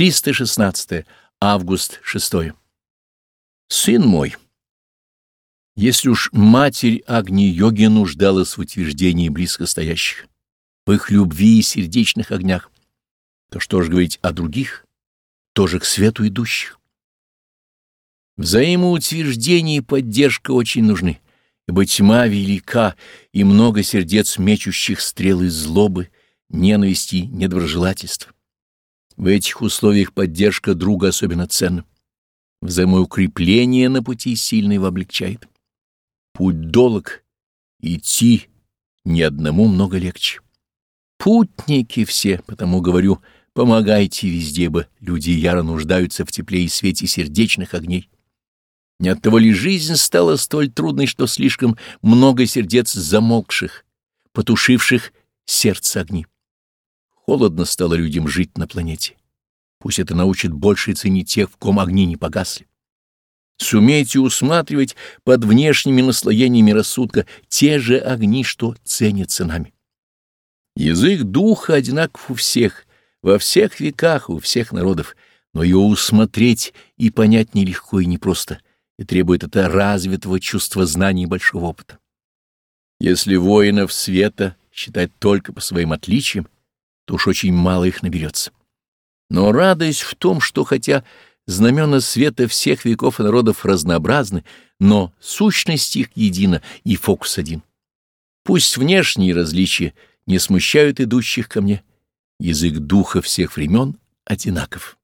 316 август 6 Сын мой, если уж матерь Агни-йоги нуждалась в утверждении близкостоящих, в их любви и сердечных огнях, то что же говорить о других, тоже к свету идущих? Взаимоутверждение и поддержка очень нужны, ибо тьма велика, и много сердец мечущих стрелы злобы, ненависти, недоброжелательства. В этих условиях поддержка друга особенно ценна. Взаимоукрепление на пути сильно его облегчает. Путь долг, идти ни одному много легче. Путники все, потому говорю, помогайте везде бы, люди яро нуждаются в тепле и свете сердечных огней. Не от того ли жизнь стала столь трудной, что слишком много сердец замолкших, потушивших сердце огни? Холодно стало людям жить на планете. Пусть это научит больше ценить тех, в ком огни не погасли. Сумейте усматривать под внешними наслоениями рассудка те же огни, что ценятся нами. Язык духа одинаков у всех, во всех веках, у всех народов, но его усмотреть и понять нелегко и непросто, и требует это развитого чувства знаний и большого опыта. Если воинов света считать только по своим отличиям, то уж очень мало их наберется. Но радость в том, что хотя знамена света всех веков и народов разнообразны, но сущность их едина и фокус один. Пусть внешние различия не смущают идущих ко мне, язык духа всех времен одинаков.